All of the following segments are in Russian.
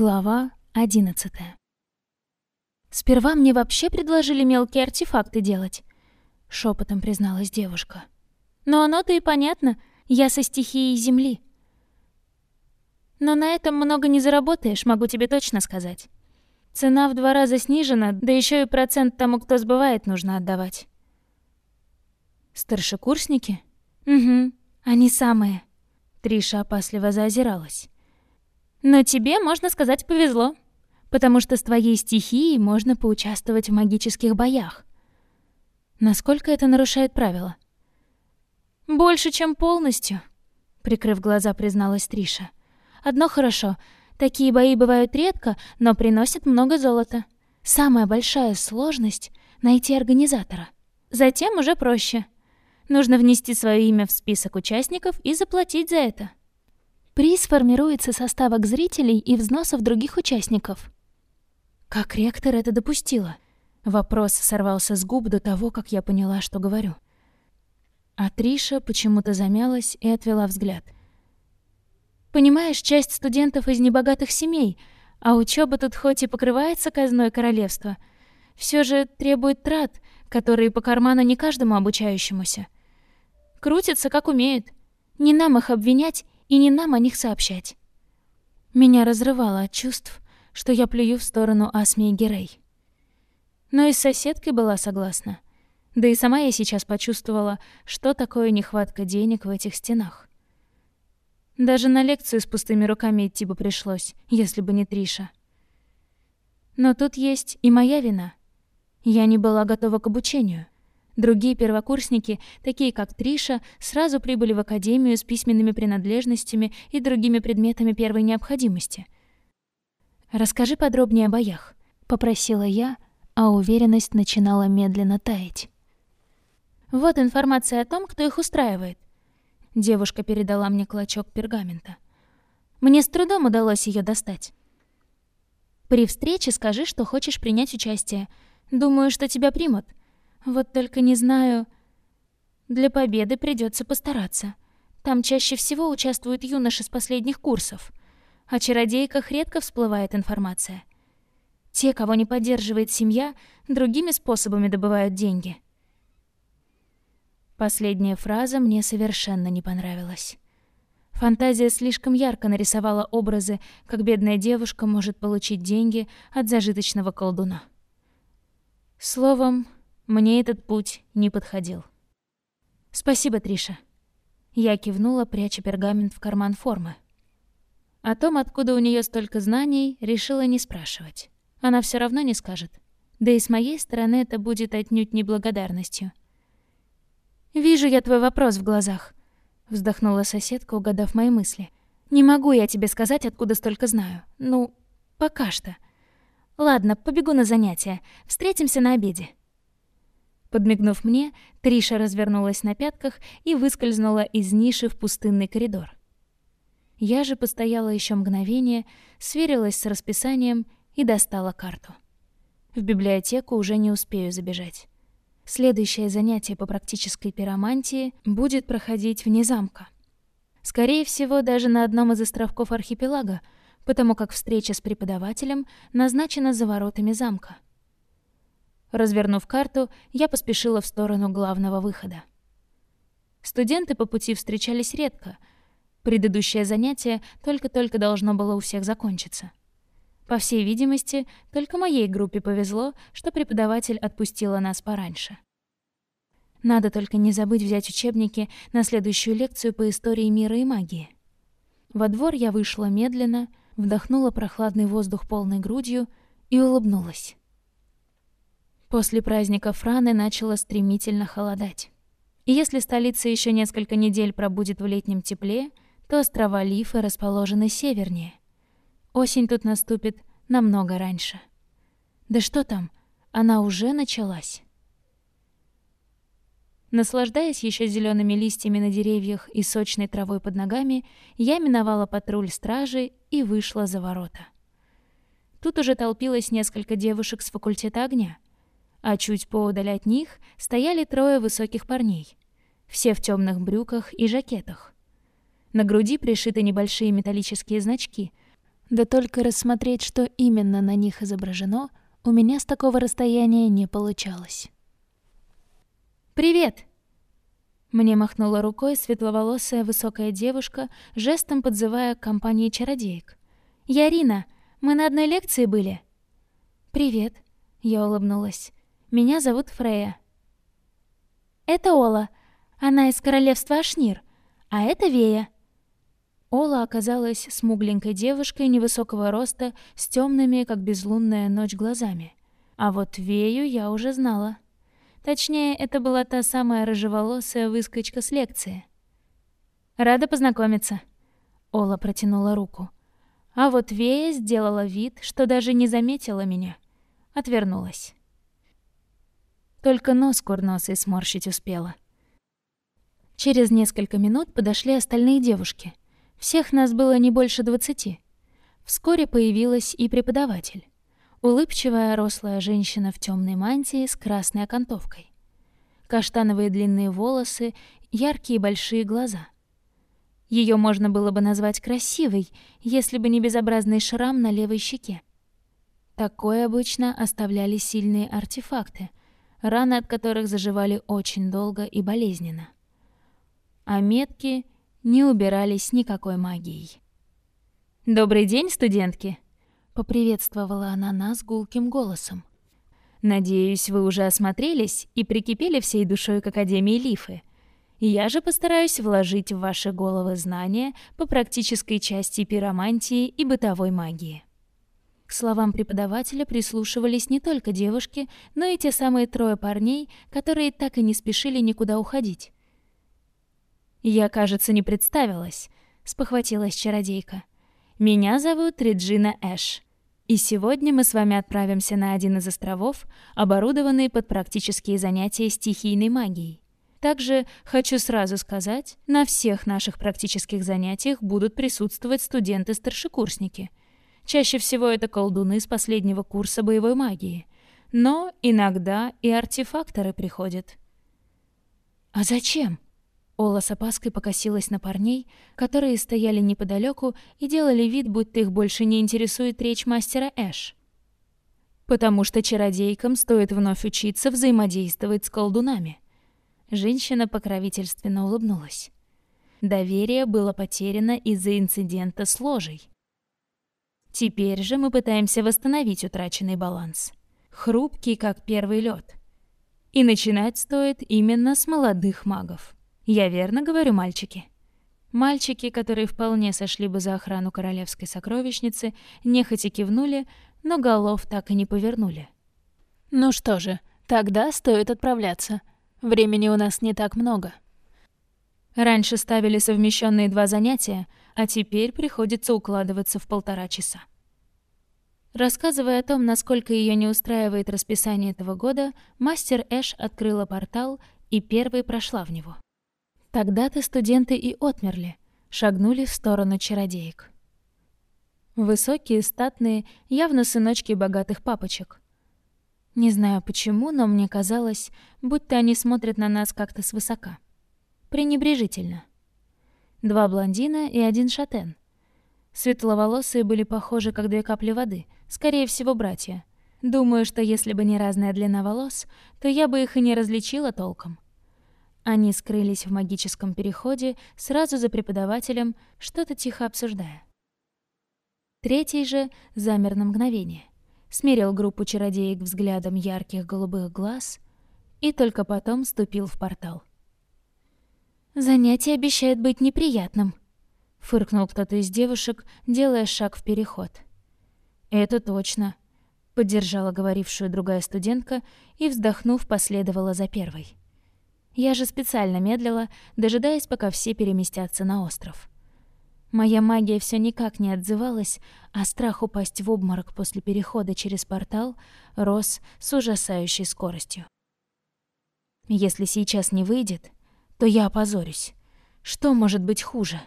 Глава одиннадцатая. «Сперва мне вообще предложили мелкие артефакты делать», — шепотом призналась девушка. «Но оно-то и понятно, я со стихией Земли. Но на этом много не заработаешь, могу тебе точно сказать. Цена в два раза снижена, да еще и процент тому, кто сбывает, нужно отдавать». «Старшекурсники?» «Угу, они самые». Триша опасливо заозиралась. Но тебе, можно сказать, повезло, потому что с твоей стихией можно поучаствовать в магических боях. Насколько это нарушает правила? Больше, чем полностью, прикрыв глаза, призналась Триша. Одно хорошо, такие бои бывают редко, но приносят много золота. Самая большая сложность найти организатора. Затем уже проще. Нужно внести свое имя в список участников и заплатить за это. Приз формируется со ставок зрителей и взносов других участников. Как ректор это допустила? Вопрос сорвался с губ до того, как я поняла, что говорю. А Триша почему-то замялась и отвела взгляд. Понимаешь, часть студентов из небогатых семей, а учеба тут хоть и покрывается казной королевства, все же требует трат, которые по карману не каждому обучающемуся. Крутятся, как умеют. Не нам их обвинять и не нам о них сообщать. Меня разрывало от чувств, что я плюю в сторону Асми и Герей. Но и с соседкой была согласна. Да и сама я сейчас почувствовала, что такое нехватка денег в этих стенах. Даже на лекцию с пустыми руками идти бы пришлось, если бы не Триша. Но тут есть и моя вина. Я не была готова к обучению. Другие первокурсники, такие как Триша, сразу прибыли в академию с письменными принадлежностями и другими предметами первой необходимости. «Расскажи подробнее о боях», — попросила я, а уверенность начинала медленно таять. «Вот информация о том, кто их устраивает». Девушка передала мне клочок пергамента. Мне с трудом удалось ее достать. «При встрече скажи, что хочешь принять участие. Думаю, что тебя примут». Вот только не знаю... Для победы придется постараться. Там чаще всего участвуют юноши с последних курсов. О чародейках редко всплывает информация. Те, кого не поддерживает семья, другими способами добывают деньги. Последняя фраза мне совершенно не понравилась. Фантазия слишком ярко нарисовала образы, как бедная девушка может получить деньги от зажиточного колдуна. Словом, мне этот путь не подходил. «Спасибо, Триша». Я кивнула, пряча пергамент в карман формы. О том, откуда у нее столько знаний, решила не спрашивать. Она все равно не скажет. Да и с моей стороны это будет отнюдь неблагодарностью. «Вижу я твой вопрос в глазах», — вздохнула соседка, угадав мои мысли. «Не могу я тебе сказать, откуда столько знаю. Ну, пока что. Ладно, побегу на занятия. Встретимся на обеде». Подмигнув мне, Триша развернулась на пятках и выскользнула из ниши в пустынный коридор. Я же постояла еще мгновение, сверилась с расписанием и достала карту. В библиотеку уже не успею забежать. Следующее занятие по практической пиромантии будет проходить вне замка. Скорее всего, даже на одном из островков архипелага, потому как встреча с преподавателем назначена за воротами замка. Развернув карту, я поспешила в сторону главного выхода. Студенты по пути встречались редко. Предыдущее занятие только-только должно было у всех закончиться. По всей видимости, только моей группе повезло, что преподаватель отпустила нас пораньше. Надо только не забыть взять учебники на следующую лекцию по истории мира и магии. Во двор я вышла медленно, вдохнула прохладный воздух полной грудью и улыбнулась. После праздника Франы начало стремительно холодать. И если столица еще несколько недель пробудет в летнем тепле, то острова Лифы расположены севернее. Осень тут наступит намного раньше. Да что там, она уже началась. Наслаждаясь еще зелеными листьями на деревьях и сочной травой под ногами, я миновала патруль стражи и вышла за ворота. Тут уже толпилось несколько девушек с факультета огня — а чуть поодаль от них стояли трое высоких парней, все в темных брюках и жакетах. На груди пришиты небольшие металлические значки, Да только рассмотреть, что именно на них изображено, у меня с такого расстояния не получалось. «Привет!» Мне махнула рукой светловолосая высокая девушка, жестом подзывая к компании чародеек. «Я Рина. Мы на одной лекции были?» «Привет», — я улыбнулась. «Меня зовут Фрея». «Это Ола. Она из королевства Ашнир. А это Вея». Ола оказалась смугленькой девушкой невысокого роста с темными, как безлунная ночь, глазами. А вот Вею я уже знала. Точнее, это была та самая рыжеволосая выскочка с лекции. «Рада познакомиться». Ола протянула руку. А вот Вея сделала вид, что даже не заметила меня. Отвернулась. Только нос курносый сморщить успела. Через несколько минут подошли остальные девушки. Всех нас было не больше двадцати. Вскоре появилась и преподаватель. Улыбчивая рослая женщина в темной мантии с красной окантовкой. Каштановые длинные волосы, яркие большие глаза. Ее можно было бы назвать красивой, если бы не безобразный шрам на левой щеке. Такое обычно оставляли сильные артефакты, раны от которых заживали очень долго и болезненно. А метки не убирались никакой магией. «Добрый день, студентки!» Поприветствовала она нас гулким голосом. «Надеюсь, вы уже осмотрелись и прикипели всей душой к Академии Лифы. Я же постараюсь вложить в ваши головы знания по практической части пиромантии и бытовой магии». К словам преподавателя прислушивались не только девушки, но и те самые трое парней, которые так и не спешили никуда уходить. «Я, кажется, не представилась», — спохватилась чародейка. Меня зовут Реджина Эш. И сегодня мы с вами отправимся на один из островов, оборудованный под практические занятия стихийной магией. Также хочу сразу сказать, на всех наших практических занятиях будут присутствовать студенты-старшекурсники. Чаще всего это колдуны с последнего курса боевой магии. Но иногда и артефакторы приходят. «А зачем?» Ола с опаской покосилась на парней, которые стояли неподалеку и делали вид, будто их больше не интересует речь мастера Эш. «Потому что чародейкам стоит вновь учиться взаимодействовать с колдунами». Женщина покровительственно улыбнулась. Доверие было потеряно из-за инцидента с ложей. Теперь же мы пытаемся восстановить утраченный баланс. Хрупкий, как первый лед. И начинать стоит именно с молодых магов. Я верно говорю, мальчики? Мальчики, которые вполне сошли бы за охрану королевской сокровищницы, нехотя кивнули, но голов так и не повернули. Ну что же, тогда стоит отправляться. Времени у нас не так много. Раньше ставили совмещенные два занятия, а теперь приходится укладываться в полтора часа. Рассказывая о том, насколько ее не устраивает расписание этого года, мастер Эш открыла портал и первой прошла в него. Тогда-то студенты и отмерли, шагнули в сторону чародеек. Высокие, статные, явно сыночки богатых папочек. Не знаю почему, но мне казалось, будто они смотрят на нас как-то свысока. Пренебрежительно. Два блондина и один шатен. Светловолосые были похожи, как две капли воды, скорее всего, братья. Думаю, что если бы не разная длина волос, то я бы их и не различила толком. Они скрылись в магическом переходе сразу за преподавателем, что-то тихо обсуждая. Третий же замер на мгновение, смерил группу чародеек взглядом ярких голубых глаз и только потом ступил в портал. «Занятие обещает быть неприятным», — фыркнул кто-то из девушек, делая шаг в переход. «Это точно», — поддержала говорившую другая студентка и, вздохнув, последовала за первой. Я же специально медлила, дожидаясь, пока все переместятся на остров. Моя магия все никак не отзывалась, а страх упасть в обморок после перехода через портал рос с ужасающей скоростью. Если сейчас не выйдет, то я опозорюсь. Что может быть хуже?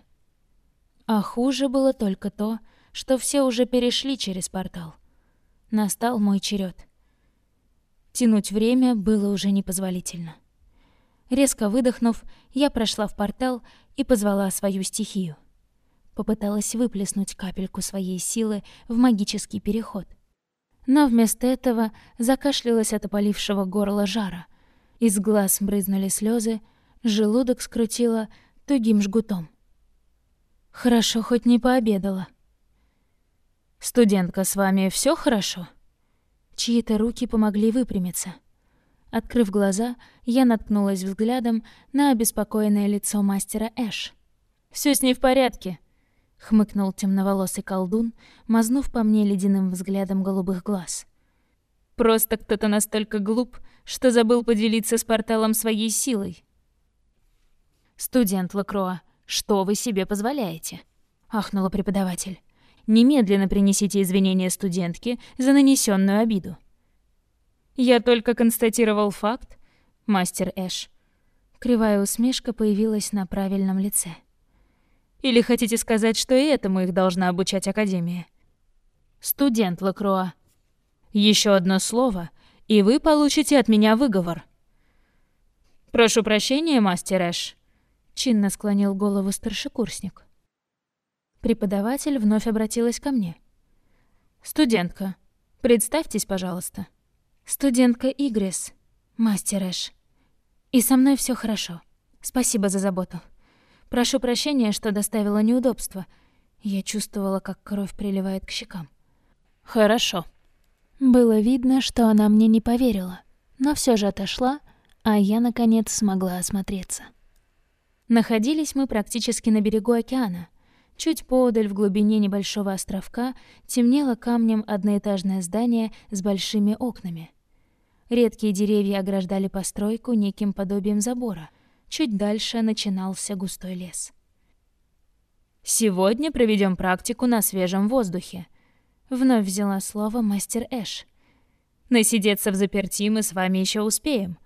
А хуже было только то, что все уже перешли через портал. Настал мой черед. Тянуть время было уже непозволительно. Резко выдохнув, я прошла в портал и позвала свою стихию. попыталась выплеснуть капельку своей силы в магический переход. Но вместо этого закашлялась от опалившего горла жара. Из глаз брызнули слезы, желудок скрутило тугим жгутом. Хорошо хоть не пообедала. «Студентка, с вами все хорошо?» Чьи-то руки помогли выпрямиться. Открыв глаза, я наткнулась взглядом на обеспокоенное лицо мастера Эш. Все с ней в порядке», — хмыкнул темноволосый колдун, мазнув по мне ледяным взглядом голубых глаз. «Просто кто-то настолько глуп, что забыл поделиться с порталом своей силой». «Студент Лакроа, что вы себе позволяете?» — ахнула преподаватель. Немедленно принесите извинения студентке за нанесенную обиду. Я только констатировал факт, мастер Эш. Кривая усмешка появилась на правильном лице. Или хотите сказать, что и этому их должна обучать Академия? Студент Лакроа. Еще одно слово, и вы получите от меня выговор. Прошу прощения, мастер Эш. Чинно склонил голову старшекурсник. Преподаватель вновь обратилась ко мне. «Студентка, представьтесь, пожалуйста». «Студентка Игрис, мастер Эш. И со мной все хорошо. Спасибо за заботу. Прошу прощения, что доставила неудобства. Я чувствовала, как кровь приливает к щекам». «Хорошо». Было видно, что она мне не поверила, но все же отошла, а я, наконец, смогла осмотреться. Находились мы практически на берегу океана, Чуть подаль, в глубине небольшого островка, темнело камнем одноэтажное здание с большими окнами. Редкие деревья ограждали постройку неким подобием забора. Чуть дальше начинался густой лес. «Сегодня проведем практику на свежем воздухе», — вновь взяла слово мастер Эш. «Насидеться в заперти мы с вами еще успеем.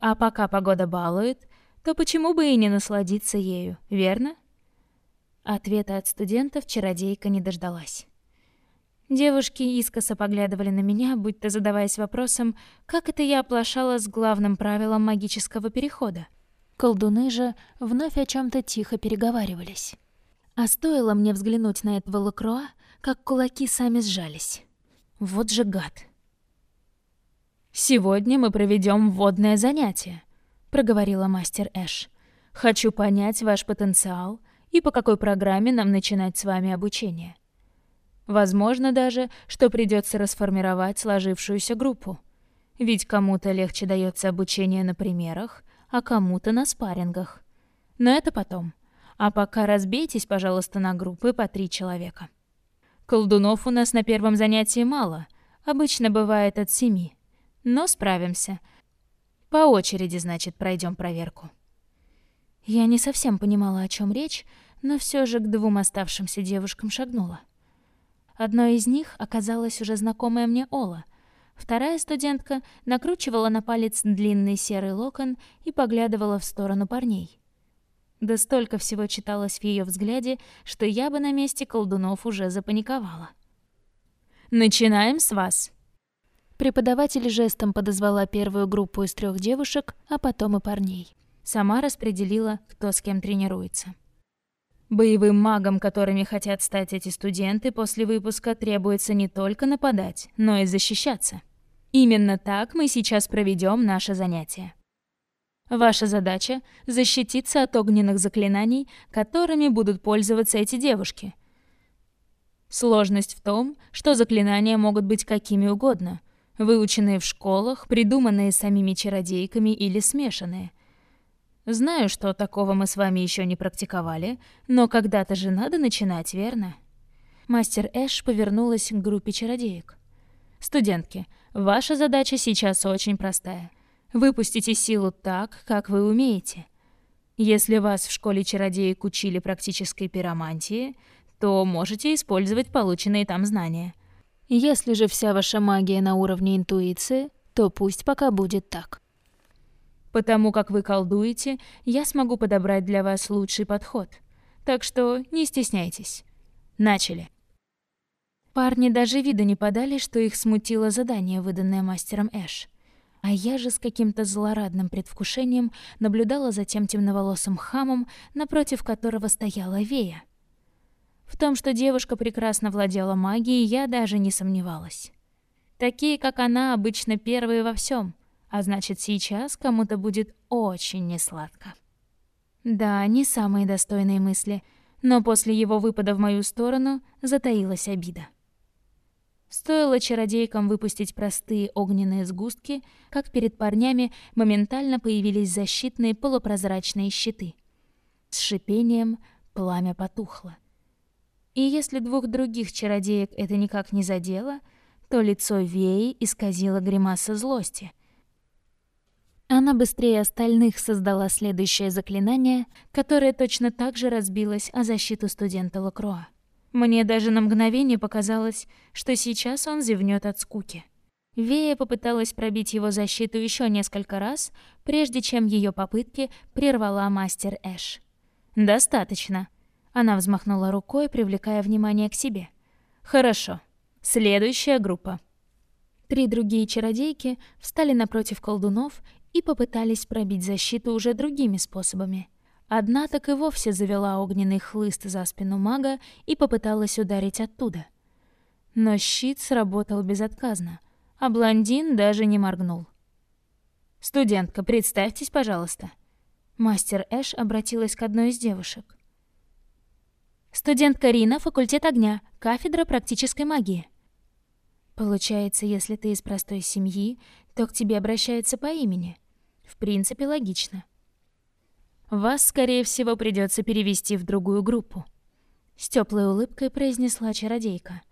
А пока погода балует, то почему бы и не насладиться ею, верно?» Ответа от студентов чародейка не дождалась. Девушки искоса поглядывали на меня, будто задаваясь вопросом, как это я оплошала с главным правилом магического перехода. Колдуны же вновь о чем то тихо переговаривались. А стоило мне взглянуть на этого Лакроа, как кулаки сами сжались. Вот же гад. «Сегодня мы проведем вводное занятие», — проговорила мастер Эш. «Хочу понять ваш потенциал — и по какой программе нам начинать с вами обучение. Возможно даже, что придется расформировать сложившуюся группу. Ведь кому-то легче дается обучение на примерах, а кому-то на спаррингах. Но это потом. А пока разбейтесь, пожалуйста, на группы по три человека. Колдунов у нас на первом занятии мало, обычно бывает от семи. Но справимся. По очереди, значит, пройдем проверку. Я не совсем понимала, о чем речь, но все же к двум оставшимся девушкам шагнула. Одной из них оказалась уже знакомая мне Ола. Вторая студентка накручивала на палец длинный серый локон и поглядывала в сторону парней. Да столько всего читалось в ее взгляде, что я бы на месте колдунов уже запаниковала. «Начинаем с вас!» Преподаватель жестом подозвала первую группу из трех девушек, а потом и парней. Сама распределила, кто с кем тренируется. Боевым магам, которыми хотят стать эти студенты, после выпуска требуется не только нападать, но и защищаться. Именно так мы сейчас проведем наше занятие. Ваша задача — защититься от огненных заклинаний, которыми будут пользоваться эти девушки. Сложность в том, что заклинания могут быть какими угодно, выученные в школах, придуманные самими чародейками или смешанные — Знаю, что такого мы с вами еще не практиковали, но когда-то же надо начинать, верно? Мастер Эш повернулась к группе чародеек. Студентки, ваша задача сейчас очень простая. Выпустите силу так, как вы умеете. Если вас в школе чародеек учили практической пиромантии, то можете использовать полученные там знания. Если же вся ваша магия на уровне интуиции, то пусть пока будет так. Потому как вы колдуете, я смогу подобрать для вас лучший подход. Так что не стесняйтесь. Начали. Парни даже вида не подали, что их смутило задание, выданное мастером Эш. А я же с каким-то злорадным предвкушением наблюдала за тем темноволосым хамом, напротив которого стояла Вея. В том, что девушка прекрасно владела магией, я даже не сомневалась. Такие, как она, обычно первые во всем, а значит, сейчас кому-то будет очень несладко. Да, не самые достойные мысли, но после его выпада в мою сторону затаилась обида. Стоило чародейкам выпустить простые огненные сгустки, как перед парнями моментально появились защитные полупрозрачные щиты. С шипением пламя потухло. И если двух других чародеек это никак не задело, то лицо Веи исказило гримаса злости. Она быстрее остальных создала следующее заклинание, которое точно так же разбилось о защиту студента Лакроа. Мне даже на мгновение показалось, что сейчас он зевнет от скуки. Вея попыталась пробить его защиту еще несколько раз, прежде чем ее попытки прервала мастер Эш. «Достаточно». Она взмахнула рукой, привлекая внимание к себе. «Хорошо. Следующая группа». Три другие чародейки встали напротив колдунов и попытались пробить защиту уже другими способами. Одна так и вовсе завела огненный хлыст за спину мага и попыталась ударить оттуда. Но щит сработал безотказно, а блондин даже не моргнул. «Студентка, представьтесь, пожалуйста». Мастер Эш обратилась к одной из девушек. «Студентка Рина, факультет огня, кафедра практической магии». Получается, если ты из простой семьи, то к тебе обращаются по имени. В принципе, логично. Вас, скорее всего, придется перевести в другую группу. С теплой улыбкой произнесла чародейка.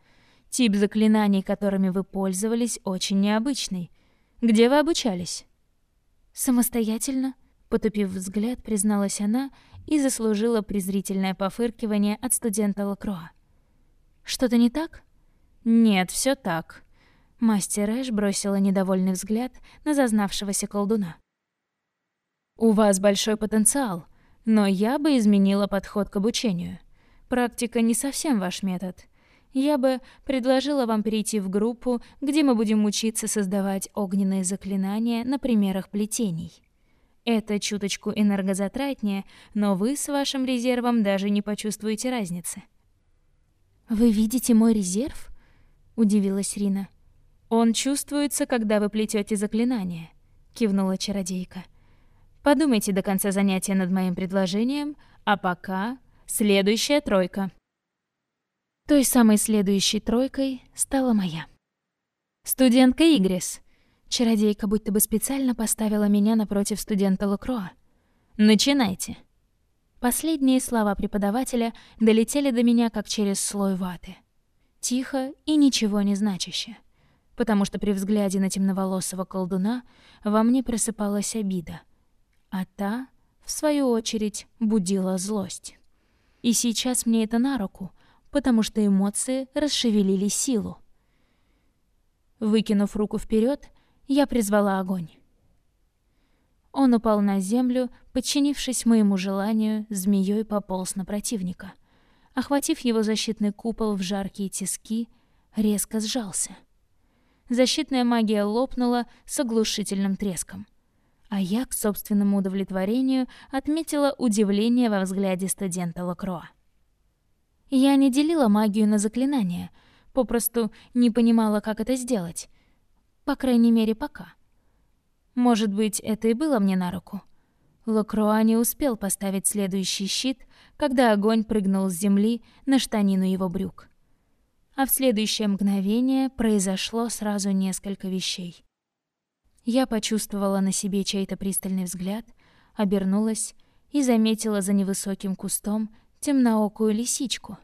Тип заклинаний, которыми вы пользовались, очень необычный. Где вы обучались? Самостоятельно, Потупив взгляд, призналась она и заслужила презрительное пофыркивание от студента Лакроа. «Что-то не так?» «Нет, все так». Мастер Эш бросила недовольный взгляд на зазнавшегося колдуна. «У вас большой потенциал, но я бы изменила подход к обучению. Практика не совсем ваш метод. Я бы предложила вам перейти в группу, где мы будем учиться создавать огненные заклинания на примерах плетений». Это чуточку энергозатратнее, но вы с вашим резервом даже не почувствуете разницы. Вы видите мой резерв? удивилась Рина. Он чувствуется, когда вы плетете заклинание, кивнула чародейка. Подумайте до конца занятия над моим предложением, а пока следующая тройка. Той самой следующей тройкой стала моя. Студентка Игрис, Чародейка будто бы специально поставила меня напротив студента Лукроа. «Начинайте». Последние слова преподавателя долетели до меня как через слой ваты. Тихо и ничего не значаще. Потому что при взгляде на темноволосого колдуна во мне просыпалась обида. А та, в свою очередь, будила злость. И сейчас мне это на руку, потому что эмоции расшевелили силу. Выкинув руку вперед, я призвала огонь. Он упал на землю, подчинившись моему желанию, змеей пополз на противника. Охватив его защитный купол в жаркие тиски, резко сжался. Защитная магия лопнула с оглушительным треском. А я, к собственному удовлетворению, отметила удивление во взгляде студента Лакроа. Я не делила магию на заклинания, попросту не понимала, как это сделать — по крайней мере, пока. Может быть, это и было мне на руку. Лакруа не успел поставить следующий щит, когда огонь прыгнул с земли на штанину его брюк. А в следующее мгновение произошло сразу несколько вещей. Я почувствовала на себе чей-то пристальный взгляд, обернулась и заметила за невысоким кустом темноокую лисичку.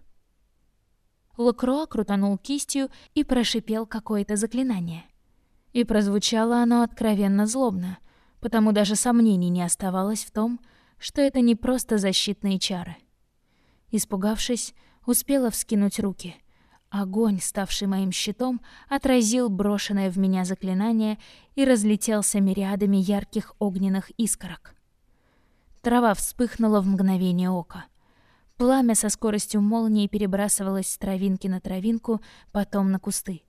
Лакруа крутанул кистью и прошипел какое-то заклинание — и прозвучало оно откровенно злобно, потому даже сомнений не оставалось в том, что это не просто защитные чары. Испугавшись, успела вскинуть руки. Огонь, ставший моим щитом, отразил брошенное в меня заклинание и разлетелся мириадами ярких огненных искорок. Трава вспыхнула в мгновение ока. Пламя со скоростью молнии перебрасывалось с травинки на травинку, потом на кусты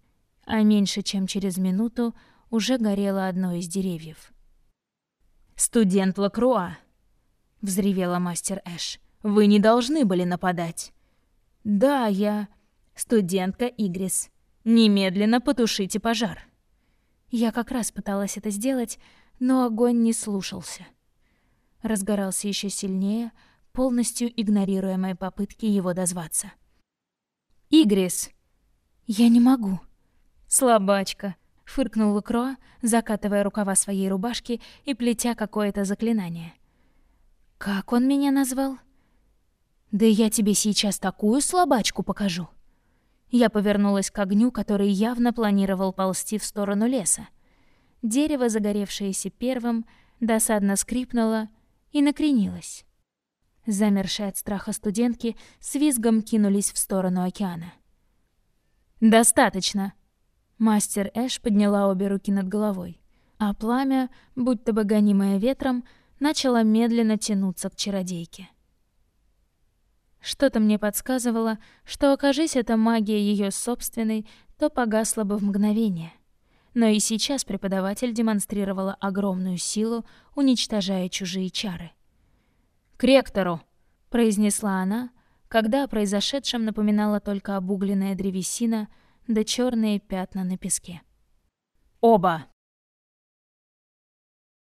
а меньше чем через минуту уже горело одно из деревьев. «Студент Лакруа!» — взревела мастер Эш. «Вы не должны были нападать!» Да, я студентка Игрис. Немедленно потушите пожар. Я как раз пыталась это сделать, но огонь не слушался. Разгорался еще сильнее, полностью игнорируя мои попытки его дозваться. «Игрис!» «Я не могу!» «Слабачка!» — фыркнул Лукро, закатывая рукава своей рубашки и плетя какое-то заклинание. «Как он меня назвал?» «Да я тебе сейчас такую слабачку покажу!» Я повернулась к огню, который явно планировал ползти в сторону леса. Дерево, загоревшееся первым, досадно скрипнуло и накренилось. Замершие от страха студентки с визгом кинулись в сторону океана. «Достаточно!» Мастер Эш подняла обе руки над головой, а пламя, будто бы гонимое ветром, начало медленно тянуться к чародейке. Что-то мне подсказывало, что, окажись это магия ее собственной, то погасла бы в мгновение. Но и сейчас преподаватель демонстрировала огромную силу, уничтожая чужие чары. «К ректору!» — произнесла она, когда о произошедшем напоминала только обугленная древесина да черные пятна на песке. «Оба!»